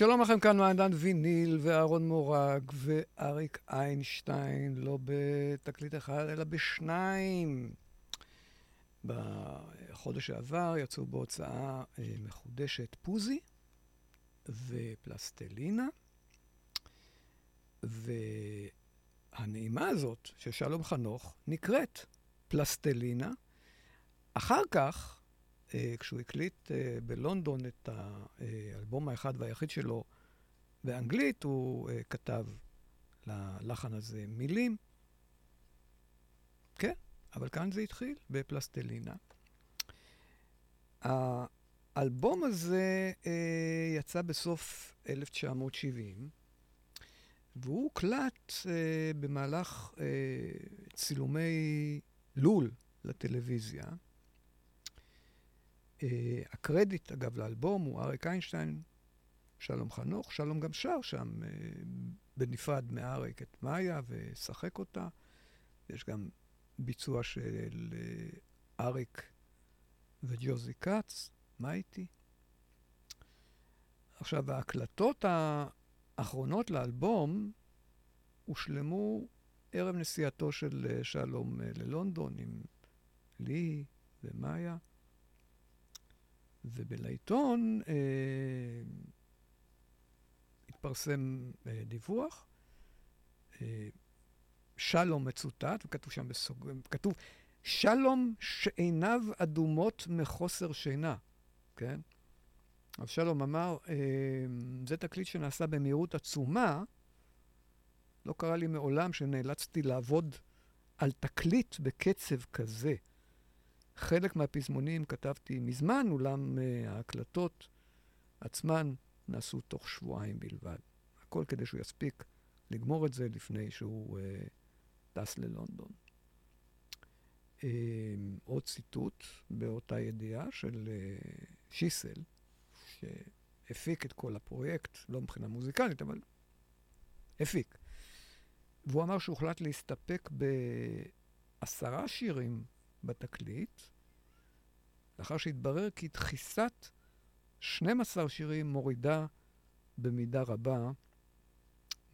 שלום לכם, כאן מעדן ויניל ואהרון מורג ואריק איינשטיין, לא בתקליט אחד, אלא בשניים. בחודש שעבר יצאו בהוצאה אה, מחודשת פוזי ופלסטלינה, והנעימה הזאת של שלום חנוך נקראת פלסטלינה. אחר כך, כשהוא הקליט אה, בלונדון את האלבום האחד והיחיד שלו באנגלית, הוא אה, כתב ללחן הזה מילים. כן, אבל כאן זה התחיל, בפלסטלינה. האלבום הזה יצא בסוף 1970, והוא הוקלט במהלך צילומי לול לטלוויזיה. Uh, הקרדיט, אגב, לאלבום הוא אריק איינשטיין, שלום חנוך. שלום גם שר שם uh, בנפרד מאריק את מאיה ושחק אותה. יש גם ביצוע של uh, אריק וג'וזי כץ, מה איתי? עכשיו, ההקלטות האחרונות לאלבום הושלמו ערב נסיעתו של שלום ללונדון עם לי ומאיה. ובלעיתון אה, התפרסם אה, דיווח, אה, שלום מצוטט, וכתוב שם בסוג... כתוב, שלום שעיניו אדומות מחוסר שינה, כן? אז שלום אמר, אה, זה תקליט שנעשה במהירות עצומה. לא קרה לי מעולם שנאלצתי לעבוד על תקליט בקצב כזה. חלק מהפזמונים כתבתי מזמן, אולם uh, ההקלטות עצמן נעשו תוך שבועיים בלבד. הכל כדי שהוא יספיק לגמור את זה לפני שהוא uh, טס ללונדון. Uh, עוד ציטוט באותה ידיעה של uh, שיסל, שהפיק את כל הפרויקט, לא מבחינה מוזיקלית, אבל הפיק. והוא אמר שהוחלט להסתפק בעשרה שירים בתקליט, לאחר שהתברר כי דחיסת 12 שירים מורידה במידה רבה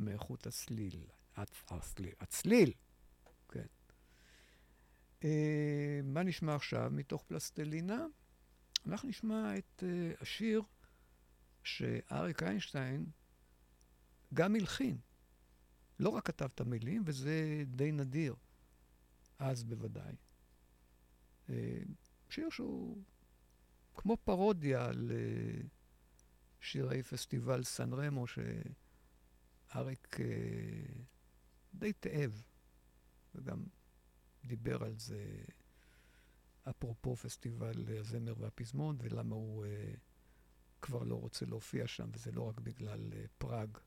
מאיכות הסליל. הצליל, הצליל, כן. אה, מה נשמע עכשיו מתוך פלסטלינה? אנחנו נשמע את אה, השיר שאריק איינשטיין גם הלחין. לא רק כתב את המילים, וזה די נדיר, אז בוודאי. אה, שיר שהוא כמו פרודיה על אה, שירי פסטיבל סן רמו, שאריק אה, די תאב, וגם דיבר על זה אפרופו פסטיבל הזמר והפזמון, ולמה הוא כבר לא רוצה להופיע שם, וזה לא רק בגלל פראג,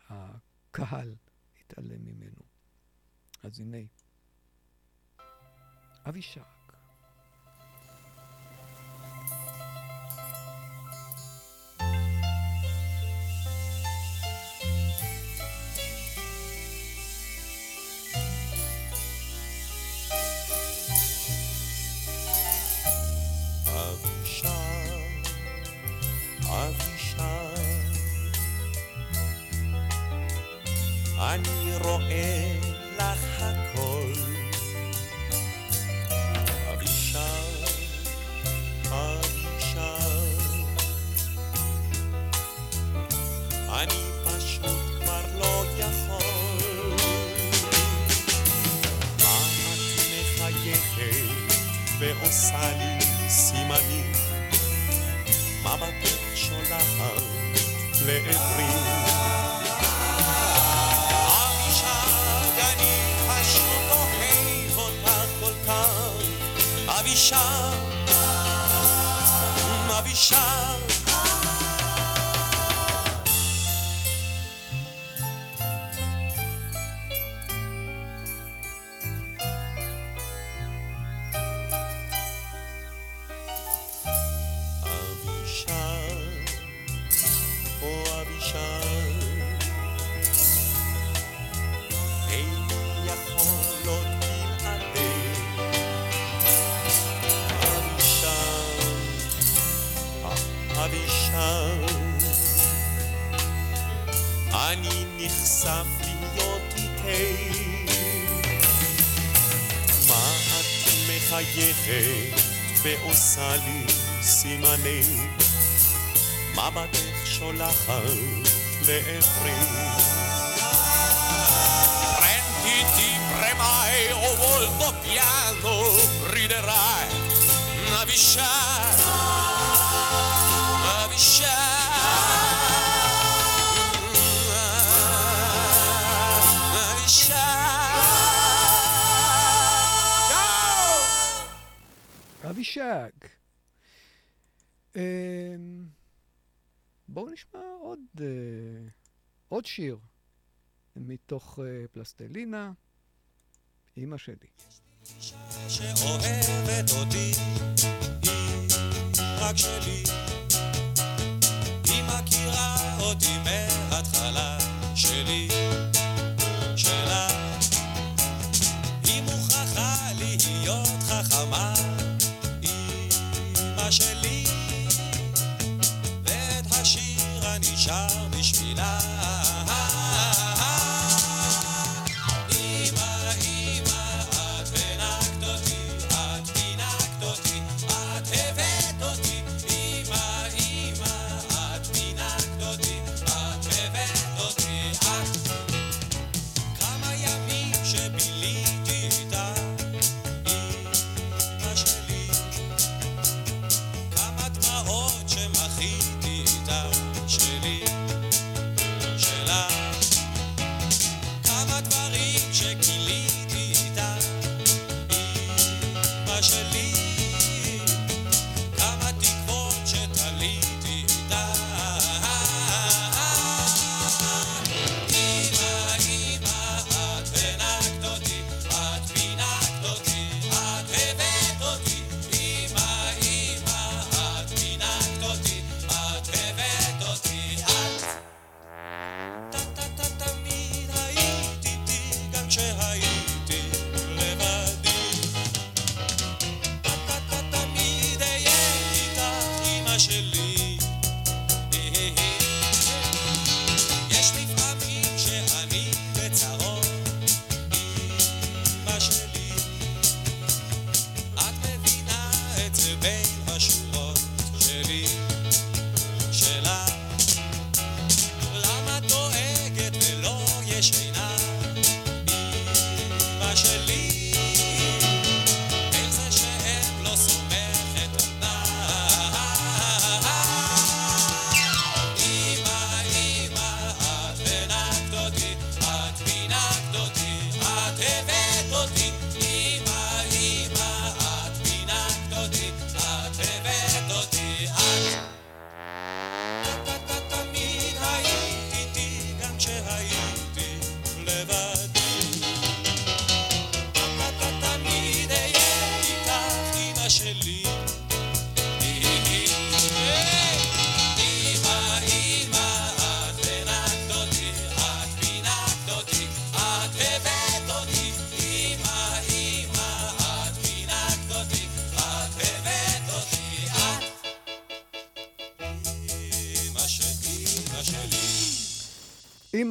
שהקהל התעלם ממנו. אז הנה. Avishai. Chile es rico. בואו נשמע עוד, אה, עוד שיר מתוך אה, פלסטלינה, אימא שלי. אותי, היא רק שלי. היא מכירה אותי מההתחלה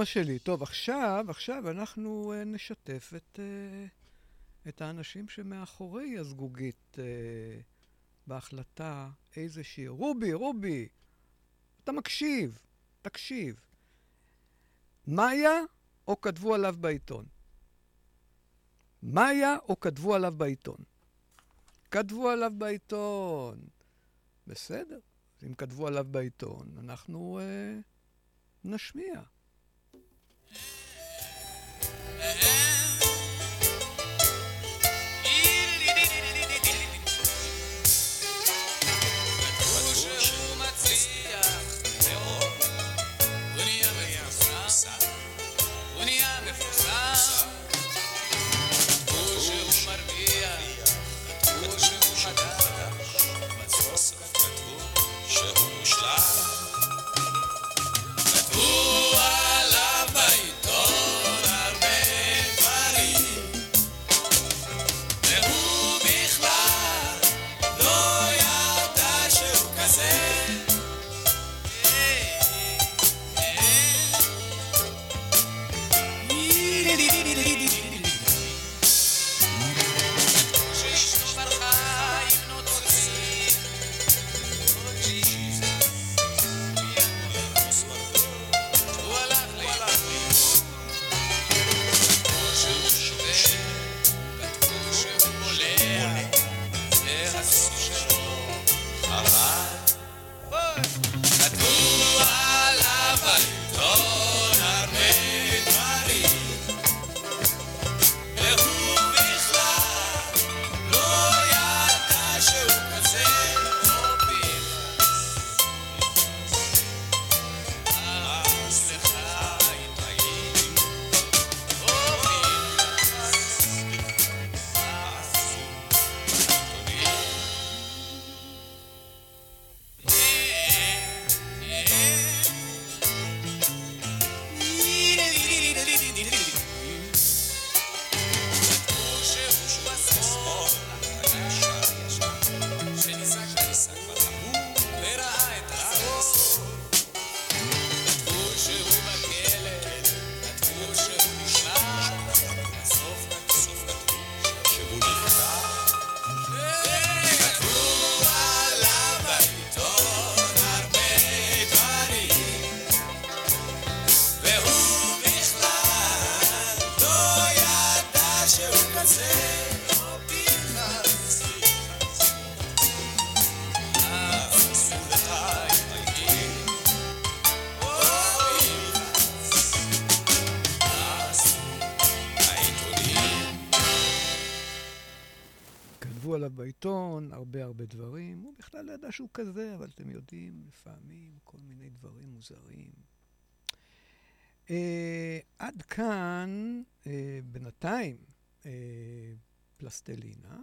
אימא שלי. טוב, עכשיו, עכשיו אנחנו uh, נשתף את, uh, את האנשים שמאחורי הזגוגית uh, בהחלטה איזה שיר. רובי, רובי, אתה מקשיב, תקשיב. מאיה או כתבו עליו בעיתון? מאיה או כתבו עליו בעיתון? כתבו עליו בעיתון. בסדר, אם כתבו עליו בעיתון, אנחנו אה, נשמיע. Hey. Hey. בכלל לא ידע שהוא כזה, אבל אתם יודעים, לפעמים כל מיני דברים מוזרים. Uh, עד כאן, uh, בינתיים, uh, פלסטלינה.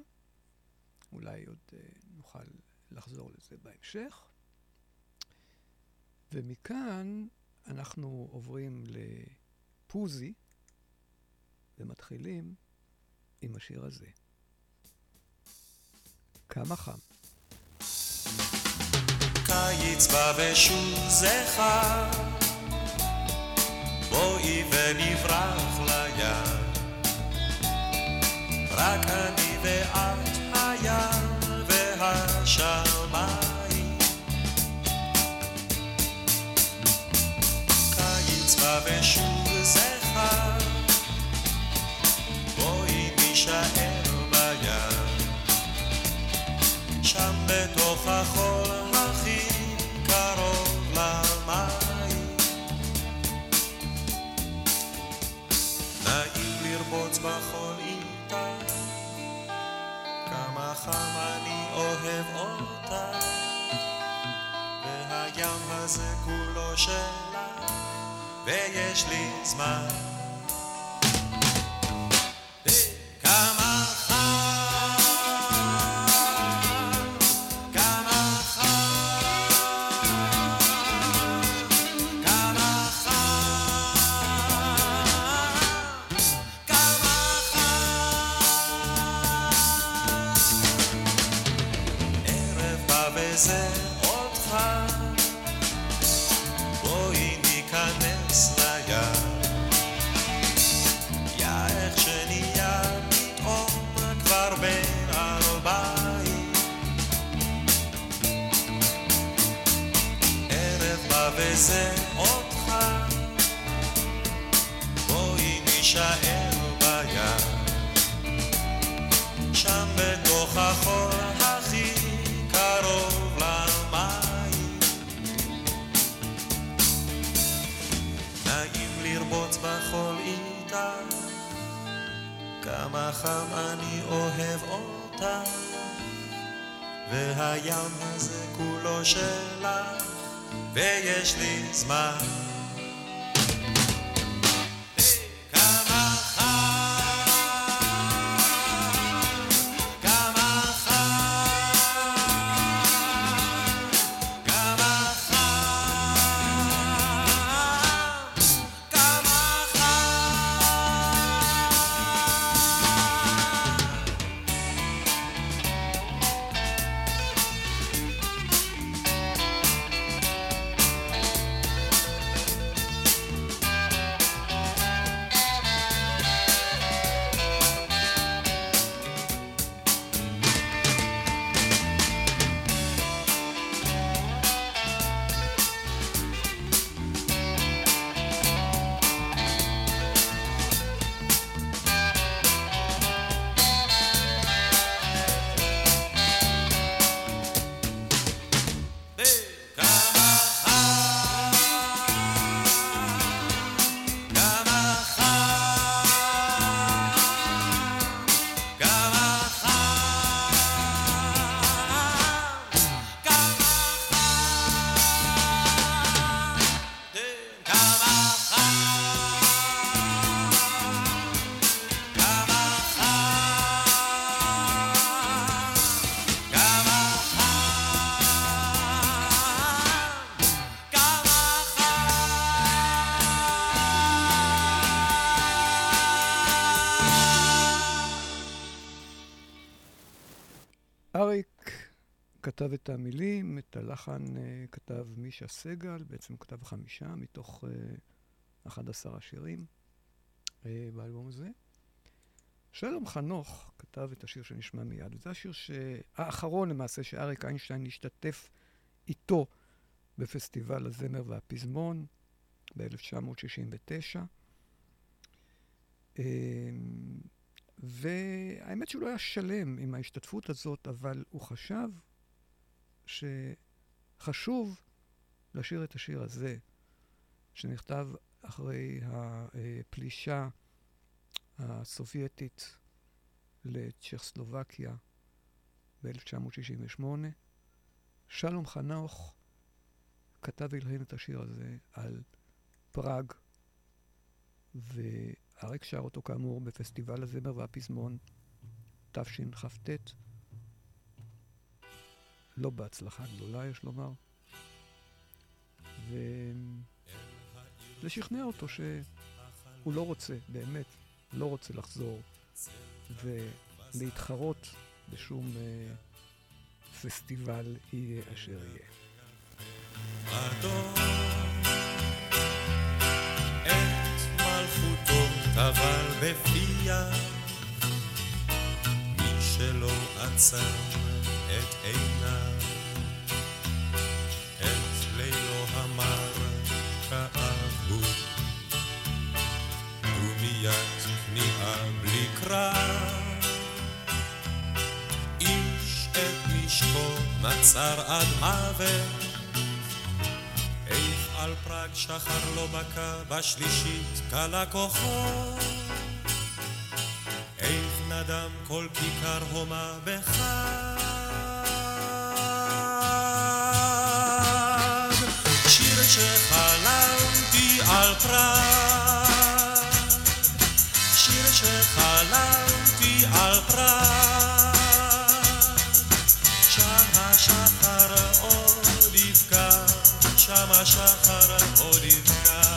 אולי עוד uh, נוכל לחזור לזה בהמשך. ומכאן אנחנו עוברים לפוזי ומתחילים עם השיר הזה. כמה חם. קיץ בא ושוב זכר, בואי ונברח לים. רק אני ואת הים והשמיים. קיץ בא ושוב זכר, בואי נישאר בתוך החול כמה אני אוהב אותה, והים הזה כולו שלה, ויש לי זמן. כתב את המילים, את הלחן uh, כתב מישה סגל, בעצם כתב חמישה מתוך uh, 11 השירים uh, באלבום הזה. שלום חנוך כתב את השיר שנשמע מיד, וזה השיר האחרון למעשה שאריק איינשטיין השתתף איתו בפסטיבל הזמר והפזמון ב-1969. והאמת שהוא לא היה שלם עם ההשתתפות הזאת, אבל הוא חשב שחשוב לשיר את השיר הזה, שנכתב אחרי הפלישה הסובייטית לצ'כסלובקיה ב-1968. שלום חנוך כתב והלחין את השיר הזה על פראג, ואריק שר אותו כאמור בפסטיבל הזמר והפזמון תשכ"ט. לא בהצלחה גדולה, יש לומר. וזה שכנע אותו שהוא לא רוצה, באמת, לא רוצה לחזור ולהתחרות בשום uh, פסטיבל יהיה אשר יהיה. אדום בפיה מי שלא עצר את עיניו, את לילו המר כאבו, דומיית כניעה בלי קרב. איש את משקו נצר עד מוות, איך על פראג שחר לא בקע בשלישית קלה כוחו. איך נדם כל כיכר הומה בחג שחלמתי על פראג, שיר שחלמתי על פראג, שם השחר עוד יבקע, שם השחר עוד יבקע.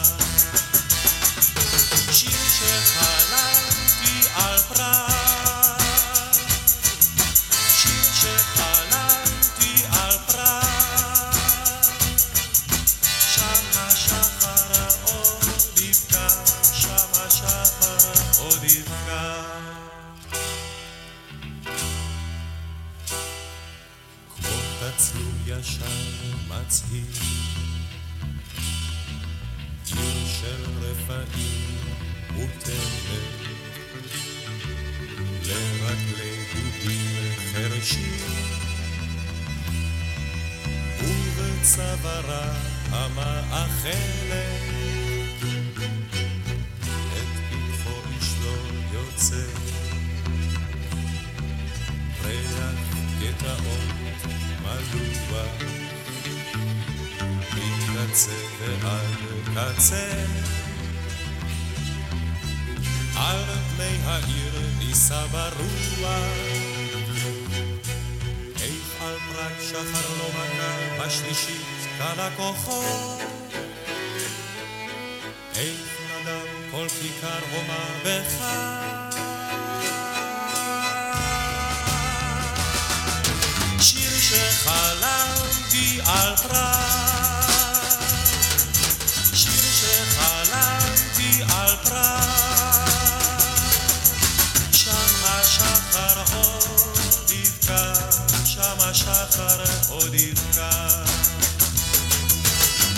השחר עוד יבקע.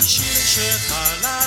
שיר שחלמתי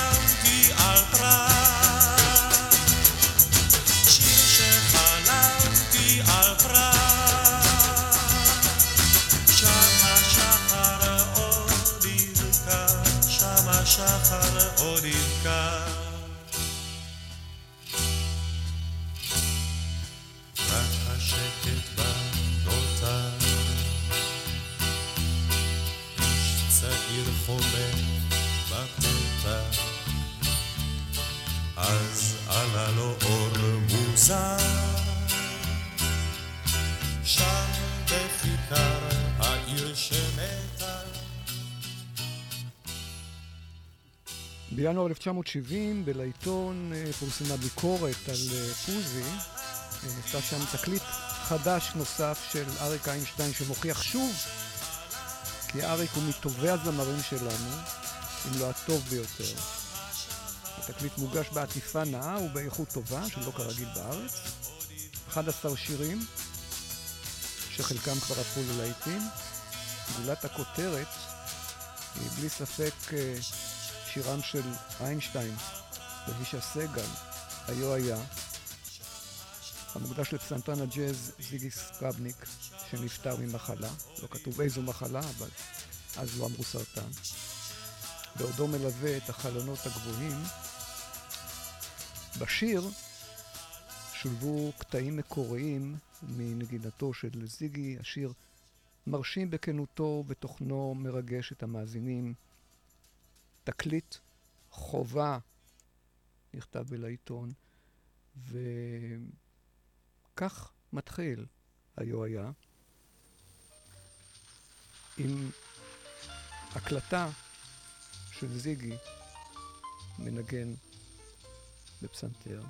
בינואר 1970 בלעיתון אה, פורסמה ביקורת על אה, פוזי. נמצא שם תקליט חדש נוסף של אריק איינשטיין שמוכיח שוב כי אריק הוא מטובי הזמרים שלנו, אם לא הטוב ביותר. התקליט מוגש בעטיפה נאה ובאיכות טובה, שלא כרגיל בארץ. 11 שירים, שחלקם כבר הפכו ללהיטים. גולת הכותרת היא בלי ספק אה, שירם של איינשטיין ואבישע סגל, היו היה, המוקדש לפסנתרן הג'אז זיגי סקרבניק, שנפטר ממחלה, לא כתוב איזו מחלה, אבל אז לא אמרו סרטן. בעודו מלווה את החלונות הגבוהים, בשיר שולבו קטעים מקוריים מנגינתו של זיגי, השיר מרשים בכנותו, בתוכנו מרגש את המאזינים. תקליט חובה נכתב בלעיתון, וכך מתחיל היו היה, עם הקלטה של זיגי מנגן בפסנתר.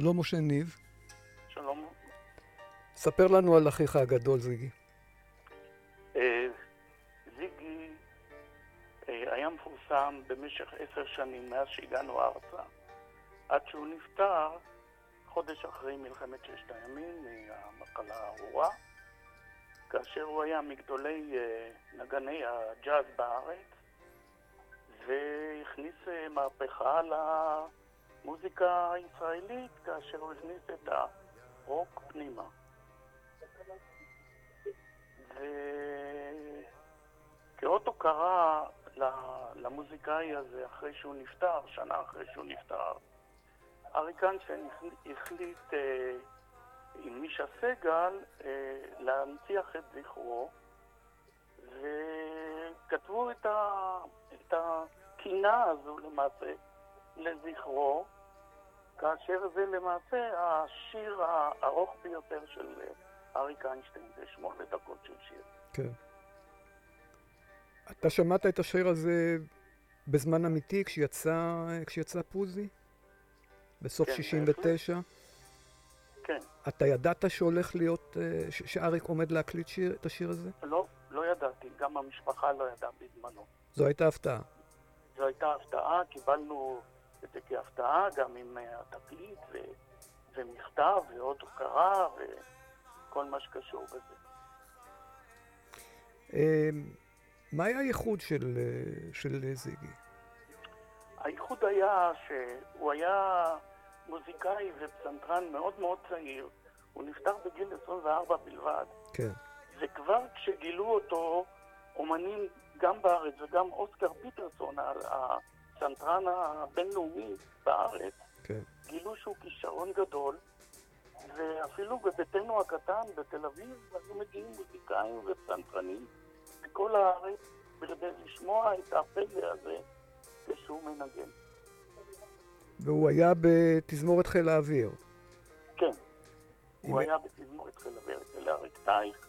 שלום משה ניב. שלום. ספר לנו על אחיך הגדול, זיגי. אה, זיגי אה, היה מפורסם במשך עשר שנים מאז שהגענו ארצה, עד שהוא נפטר חודש אחרי מלחמת ששת הימים מהמחלה הארורה, כאשר הוא היה מגדולי אה, נגני הג'אז בארץ, והכניס מהפכה ל... מוזיקה ישראלית כאשר הוא הכניס את הרוק פנימה. וכאות הוקרה למוזיקאי הזה אחרי שהוא נפטר, שנה אחרי שהוא נפטר, אריק איינשטיין החליט אה, עם מישה סגל אה, להנציח את זכרו וכתבו את, ה... את הקינה הזו למעשה לזכרו, כאשר זה למעשה השיר הארוך ביותר של אריק איינשטיין, זה שמונה דקות של שיר. כן. אתה שמעת את השיר הזה בזמן אמיתי כשיצא, כשיצא פוזי? בסוף כן, 69? כן. אתה ידעת שהולך להיות, אה, ש- שאריק עומד להקליט שיר, את השיר הזה? לא, לא ידעתי, גם המשפחה לא ידעה בזמנו. זו הייתה הפתעה. זו הייתה הפתעה, קיבלנו את זה כהפתעה, גם עם אה, התקליט ו... ומכתב ועוד הוקרה וכל מה שקשור בזה. אה, מה היה הייחוד של, אה, של זיגי? הייחוד היה שהוא היה מוזיקאי ופסנתרן מאוד מאוד צעיר, הוא נפטר בגיל 24 בלבד, כן, וכבר כשגילו אותו אומנים גם בארץ וגם אוסקר פיטרסון, הפסנתרן הבינלאומי בארץ, כן. גילו שהוא כישרון גדול, ואפילו בביתנו הקטן בתל אביב היו מגיעים מוזיקאים ופסנתרנים מכל הארץ בכדי לשמוע את הפלא הזה כשהוא מנגן. והוא היה בתזמורת חיל האוויר. כן, הוא היה בתזמורת חיל האוויר אצל אריק טייך.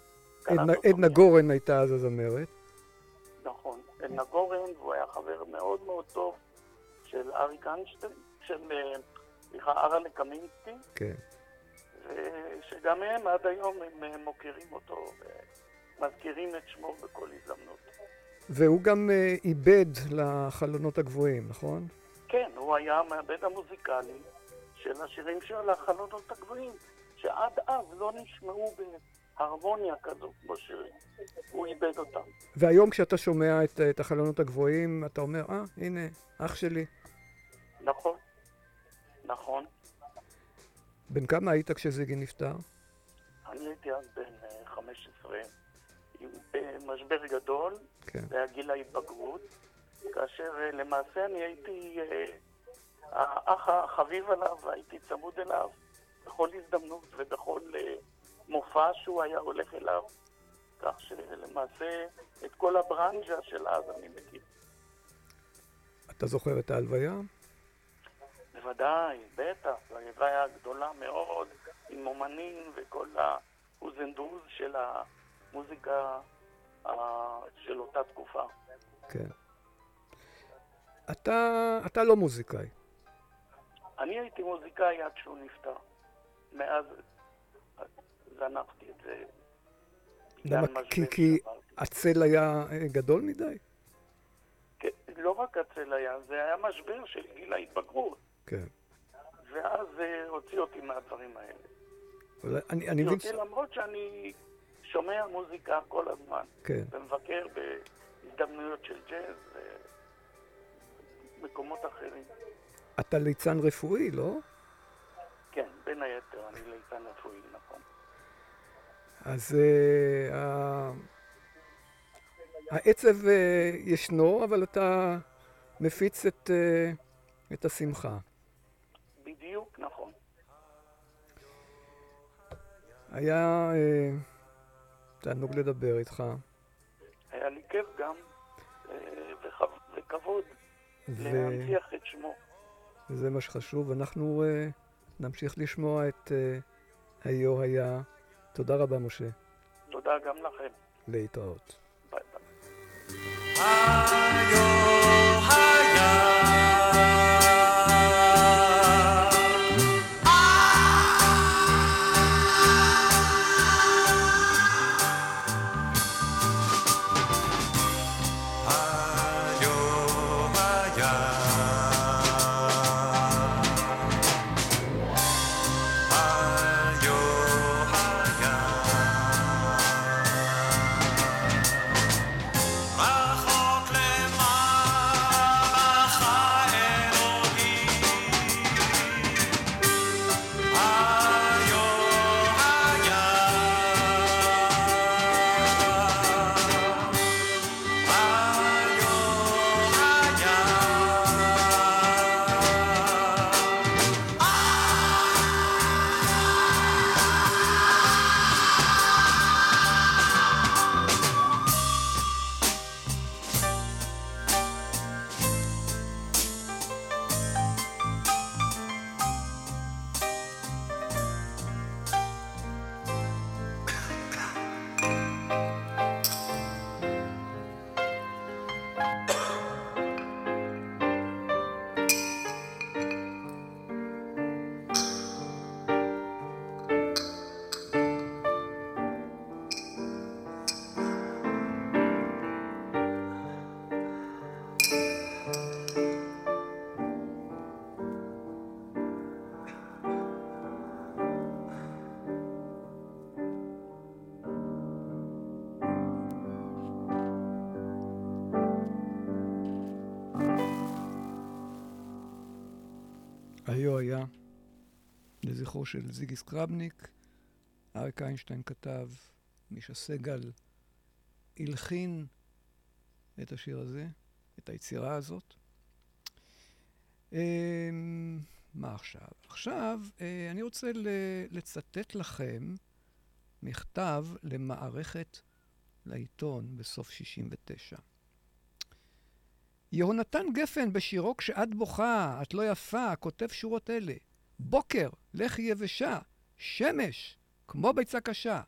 עדנה-. גורן הייתה אז הזמרת. נכון, עדנה גורן, והוא היה חבר מאוד מאוד טוב של אריק איינשטיין, של, אה, סליחה, ארלה קמינסקי, כן. ושגם הם עד היום הם אה, מוקירים אותו ומזכירים את שמו בכל הזדמנות. והוא גם אה, איבד לחלונות הגבוהים, נכון? כן, הוא היה המעבד המוזיקלי של השירים של החלונות הגבוהים, שעד אז לא נשמעו בהרמוניה כזו כמו שירים. הוא איבד אותם. והיום כשאתה שומע את, את החלונות הגבוהים, אתה אומר, אה, הנה, אח שלי. נכון, נכון. בן כמה היית כשזיגי נפטר? אני הייתי אז בן אה, 15, עם אה, משבר גדול, כן. זה היה גיל ההתבגרות, כאשר אה, למעשה אני הייתי אה, האח החביב עליו, והייתי צמוד אליו בכל הזדמנות ובכל אה, מופע שהוא היה הולך אליו, כך שלמעשה את כל הברנז'ה של אז אני מכיר. אתה זוכר את ההלוויה? בוודאי, בטח, הלוויה גדולה מאוד, עם אומנים וכל האוזנדוז של המוזיקה של אותה תקופה. כן. אתה, אתה לא מוזיקאי. אני הייתי מוזיקאי עד שהוא נפטר. מאז זנחתי את זה. למה? כי, כי. הצל היה אה, גדול מדי? כן, לא רק הצל היה, זה היה משבר של גיל ההתבגרות. כן. ואז זה הוציא אותי מהדברים האלה. אבל אני, אני מבין... אותי למרות שאני שומע מוזיקה כל הזמן. כן. ומבקר בהזדמנויות של ג'אז ומקומות אחרים. אתה ליצן רפואי, לא? כן, בין היתר, אני ליצן רפואי, נכון. אז uh, ה... העצב uh, ישנו, אבל אתה מפיץ את, uh, את השמחה. בדיוק נכון. היה תענוג לדבר איתך, היה לי כיף גם, אה, וכב- וכבוד ו... להנציח את שמו. וזה מה שחשוב. אנחנו נמשיך לשמוע את היו היה. תודה רבה, משה. תודה גם לכם. להתראות. ביי ביי. היה, לזכרו של זיגי סקרבניק. אריק איינשטיין כתב, מישה סגל הלחין את השיר הזה, את היצירה הזאת. אמ, מה עכשיו? עכשיו אה, אני רוצה לצטט לכם מכתב למערכת לעיתון בסוף 69. יהונתן גפן בשירו "כשאת בוכה, את לא יפה", כותב שורות אלה: בוקר, לחי יבשה, שמש, כמו ביצה קשה.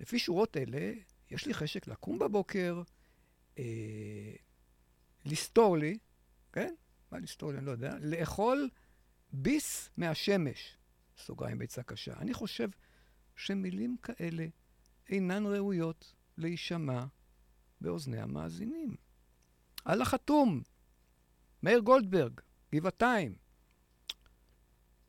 לפי שורות אלה, יש לי חשק לקום בבוקר, אה, לסתור לי, כן? מה לסתור לי? אני לא יודע. לאכול ביס מהשמש, סוגריים ביצה קשה. אני חושב שמילים כאלה אינן ראויות להישמע באוזני המאזינים. על החתום, מאיר גולדברג, גבעתיים.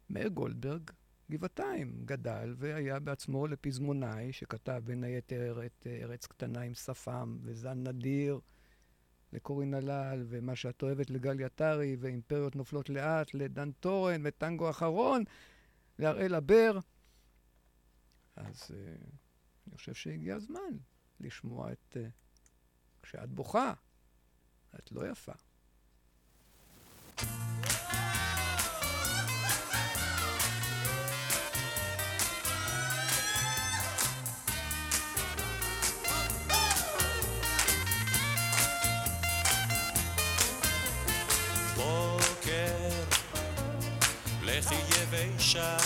מאיר גולדברג, גבעתיים, גדל והיה בעצמו לפזמונאי, שכתב בין היתר את ארץ קטנה עם שפם וזן נדיר לקורין הלל, ומה שאת אוהבת לגל יטרי, ואימפריות נופלות לאט לדן טורן, וטנגו אחרון להראל הבר. אז uh, אני חושב שהגיע הזמן לשמוע את... Uh, כשאת בוכה, את לא יפה. לכי יבשה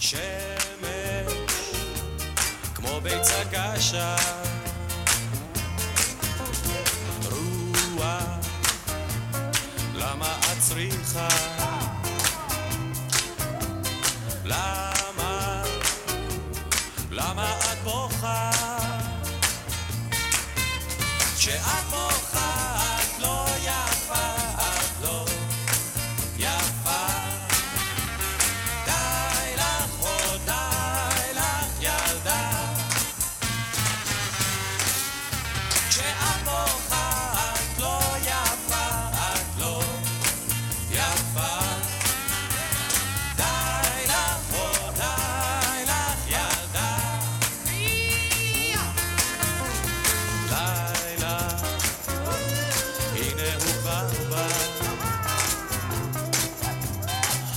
שמש כמו ביצה קשה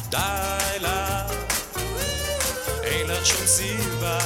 די לך, אין לך שום סיבה.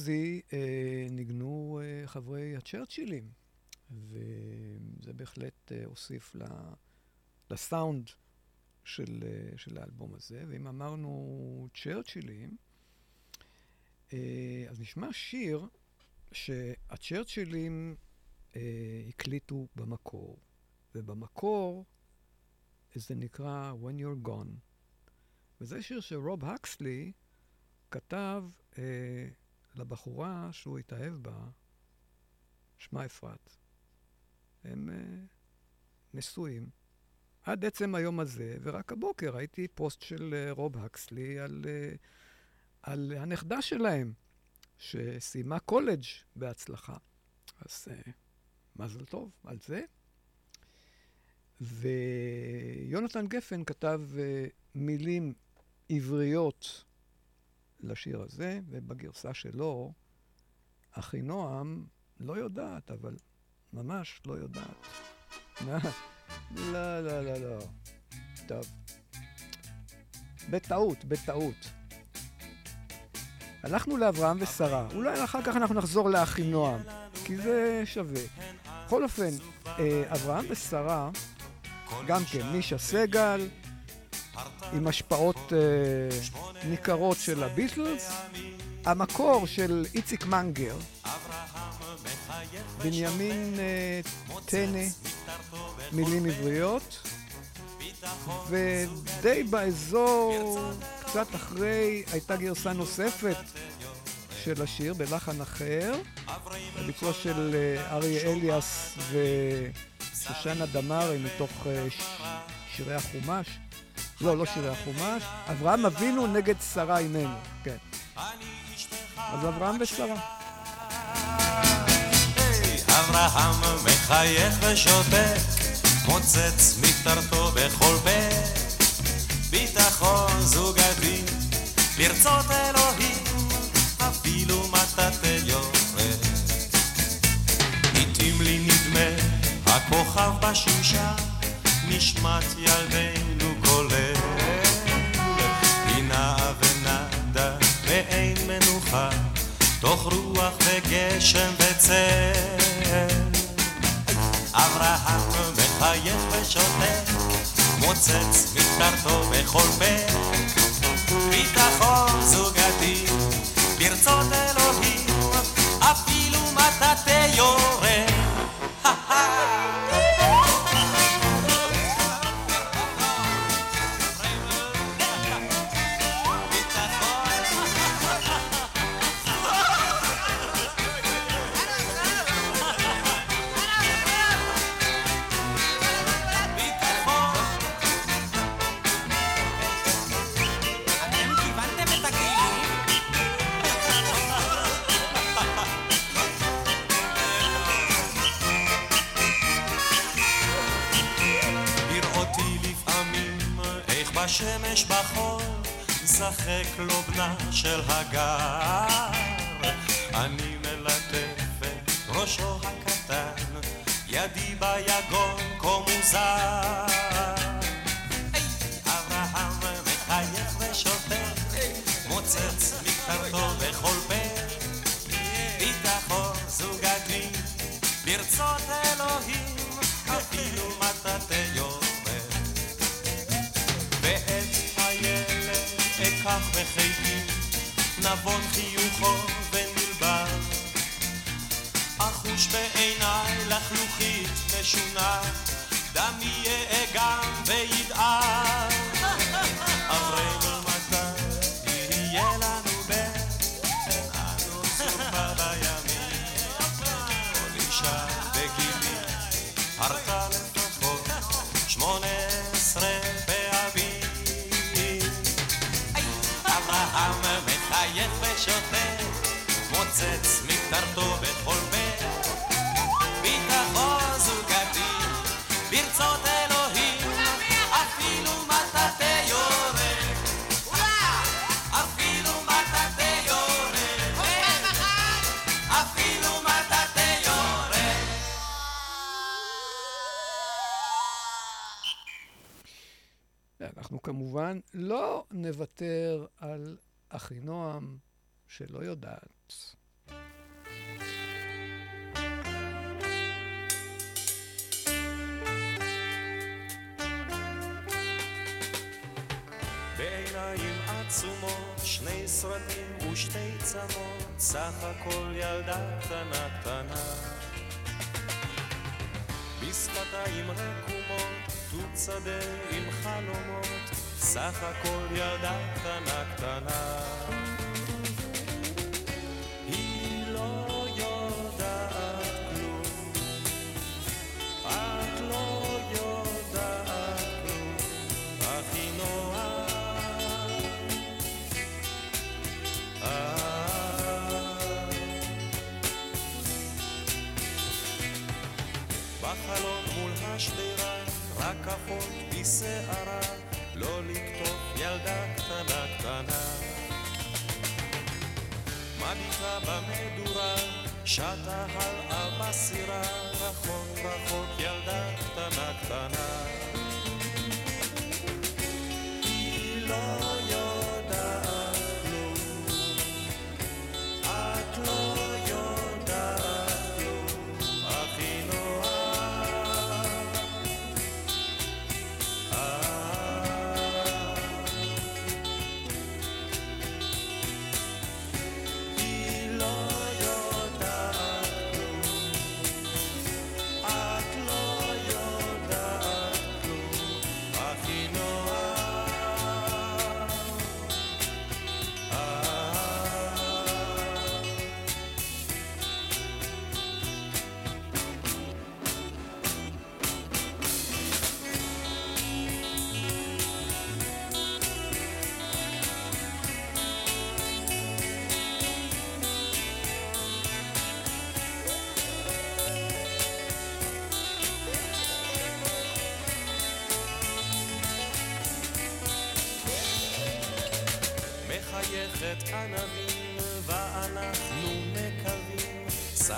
בפוזי אה, ניגנו אה, חברי הצ'רצ'ילים. וזה בהחלט אה, הוסיף לסאונד של, אה, של האלבום הזה. ואם אמרנו צ'רצ'ילים, אז נשמע שיר שהצ'רצ'ילים הקליטו במקור, ובמקור זה נקרא When You're Gone. וזה שיר שרוב הקסלי כתב אה, לבחורה שהוא התאהב בה, שמה אפרת. הם אה, נשואים. עד עצם היום הזה, ורק הבוקר ראיתי פוסט של אה, רוב הקסלי על, אה, על הנכדה שלהם, שסיימה קולג' בהצלחה. אז מזל טוב על זה. ויונתן גפן כתב מילים עבריות לשיר הזה, ובגרסה שלו, אחינועם לא יודעת, אבל ממש לא יודעת. לא, לא, לא, לא. טוב. בטעות, בטעות. הלכנו לאברהם ושרה. אולי אחר כך אנחנו נחזור לאחינועם, כי זה שווה. בכל אופן, אה, אברהם ושרה, גם כן, מישה סגל, עם השפעות אה, ניכרות של הביטלס. המקור של איציק מנגר, בנימין אה, טנא, מילים עבריות, ודי באזור, קצת אחרי, הייתה גרסה נוספת של השיר בלחן אחר, בביצוע של אה, אריה אליאס ושושנה דמארי מתוך אה, שירי החומש. לא, לא שירי החומש. אברהם אבינו נגד שרה אימנו, כן. אז אברהם ושרה. אברהם מחייך ושותק, מוצץ מקטרתו בכל פה, ביטחון זוגתי, ברצות אלוהים, אפילו מטאטא יורד. לעתים לי נדמה, הכוכב בשמשה, נשמת ילדינו כולל. היא נעה ונדה ואין מנוחה, תוך רוח וגשם וצל. אברהם מחייך ושותק, מוצץ מקטרתו בכל פה. ביטחון זוגתי, ברצות אלוהים, אפילו מטאטא יורד. בשמש בחול משחק לו בנה של הגר. אני מלטף את ראשו הקטן ידי ביגון כה מוזר računa da mi je שלא יודעת. בעיניים עצומות, שני סרטים ושתי צמות, סך הכל ילדה קטנה קטנה. בשפתיים רקומות, תות שדה עם חלומות, סך הכל ילדה קטנה קטנה. שערה, לא לקטוף ילדה קטנה קטנה. מביטה במדורה, שטה הלאה בסירה, רחוק רחוק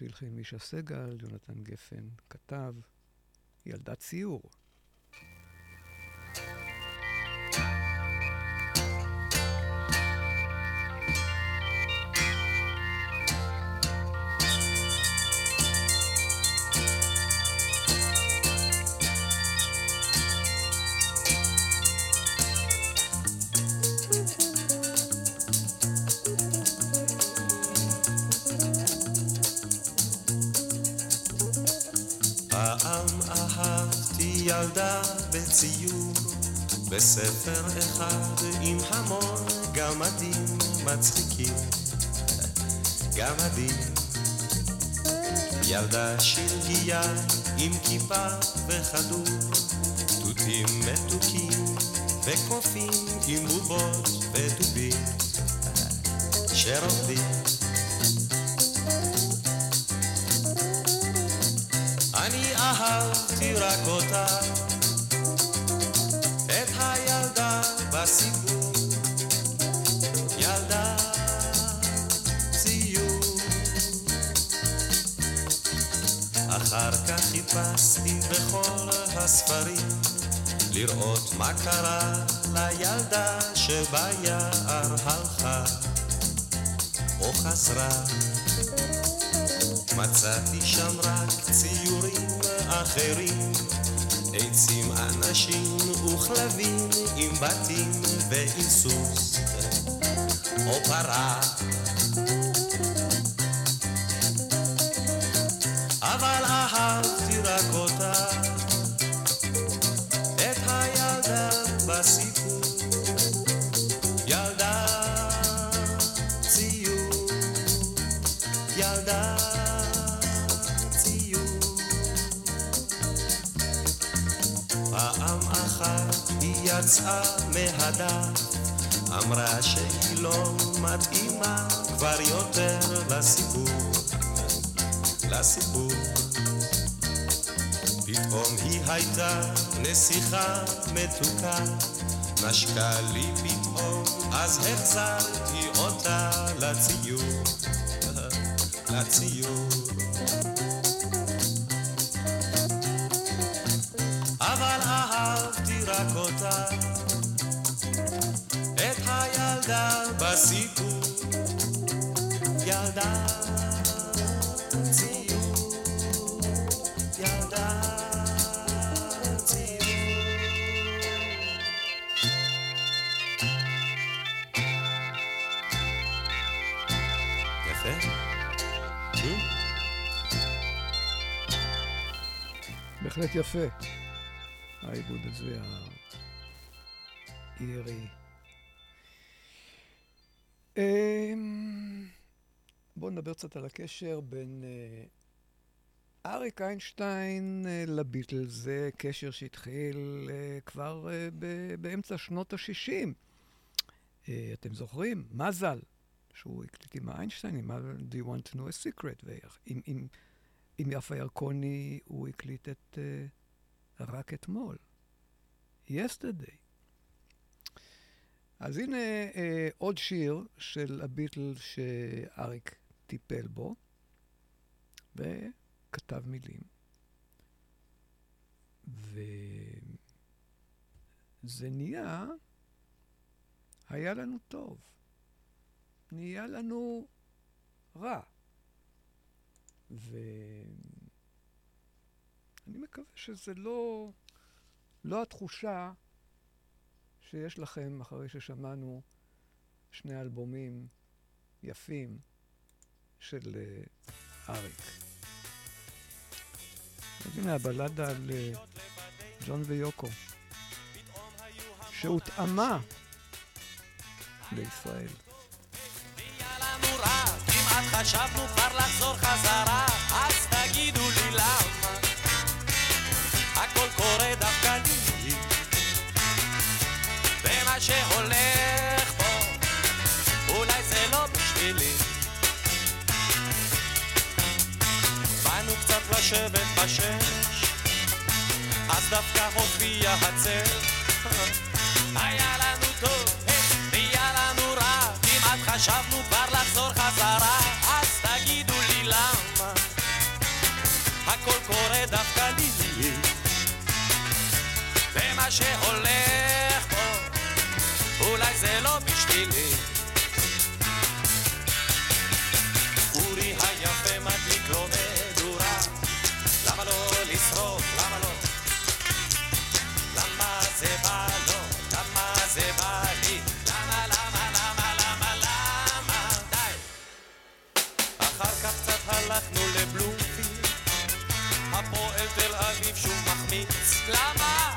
שהלחין מישה סגל, יונתן גפן כתב, ילדת ציור. בספר אחד עם המון גמדים מצחיקים, גמדים. ילדה שלגיה עם כיפה וכדור, תותים מתוקים וקופים עם בובות ודובים שרוקדים. בכל הספרים, לראות מה קרה לילדה שביער הלכה או חזרה. מצאתי שם רק ציורים אחרים, עצים, אנשים וכלבים עם בתים ועם סוס. או פרה. ילדה ציור. פעם אחת היא יצאה מהדף, אמרה שהיא לא מתאימה כבר יותר לסיפור, לסיפור. פתאום היא הייתה נסיכה מתוקה, נשקה לי פתאום, אז החזרתי אותה לציור, לציור. אבל אהבתי רק אותה, את הילדה בסיפור, ילדה יפה, העיבוד הזה, הירי. אמ, בואו נדבר קצת על הקשר בין אה, אריק איינשטיין אה, לביטלס. זה קשר שהתחיל אה, כבר באמצע שנות ה-60. אה, אתם זוכרים? מזל, שהוא הקליט עם איינשטיין, עם Do you want to know a secret? ועם עם, יפה ירקוני הוא הקליט את uh, רק אתמול, yesterday. אז הנה uh, עוד שיר של הביטל שאריק טיפל בו, וכתב מילים. וזה נהיה, היה לנו טוב. נהיה לנו רע. ואני מקווה שזה לא, לא התחושה שיש לכם אחרי ששמענו שני אלבומים יפים של אה, אריק. אז הנה הבלדה על אה, ג'ון ויוקו, שהותאמה לישראל. כמעט חשבנו כבר לחזור חזרה, אז תגידו לי למה. הכל קורה דווקא לי, ומה שהולך פה, אולי זה לא בשבילי. באנו קצת לשבת בשמש, אז דווקא הופיע הצל. היה לנו טוב, חשבנו כבר לחזור חזרה, אז תגידו לי למה, הכל קורה דווקא לי, ומה שהולך פה, אולי זה לא בשבילי. הפועל תל אביב שוב מחמיץ. למה?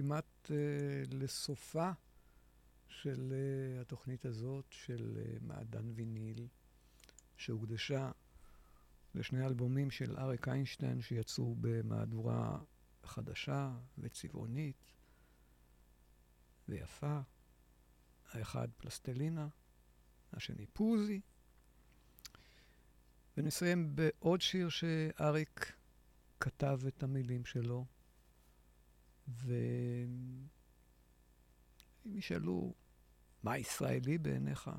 כמעט uh, לסופה של uh, התוכנית הזאת, של uh, מעדן ויניל, שהוקדשה לשני אלבומים של אריק איינשטיין שיצאו במהדורה חדשה וצבעונית ויפה. האחד פלסטלינה, השני פוזי. ונסיים בעוד שיר שאריק כתב את המילים שלו. ואם ישאלו, מה ישראלי בעיניך?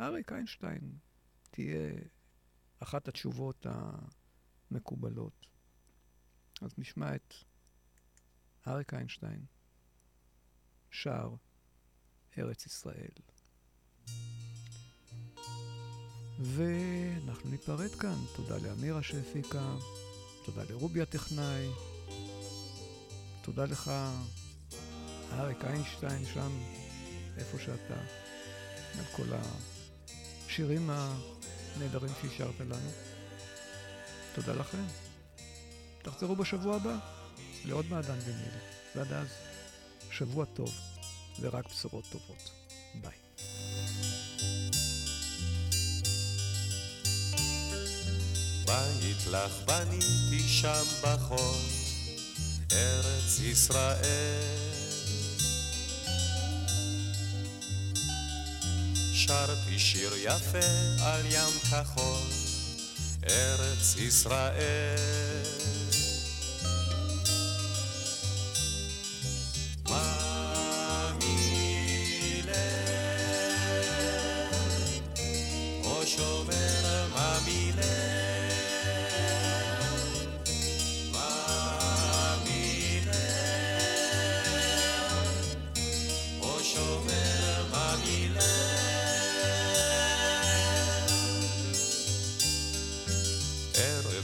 אריק איינשטיין תהיה אחת התשובות המקובלות. אז נשמע את אריק איינשטיין שר ארץ ישראל. ואנחנו ניפרד כאן. תודה לאמירה שהפיקה, תודה לרובי הטכנאי, תודה לך, אריק איינשטיין, שם, איפה שאתה, על כל השירים הנהדרים שהשארת לנו. תודה לכם. תחזרו בשבוע הבא לעוד מעדן וניל, ועד אז, שבוע טוב ורק בשורות טובות. ביי. בית לך בניתי שם בחור ארץ ישראל. שרתי שיר יפה על ים כחול, ארץ ישראל.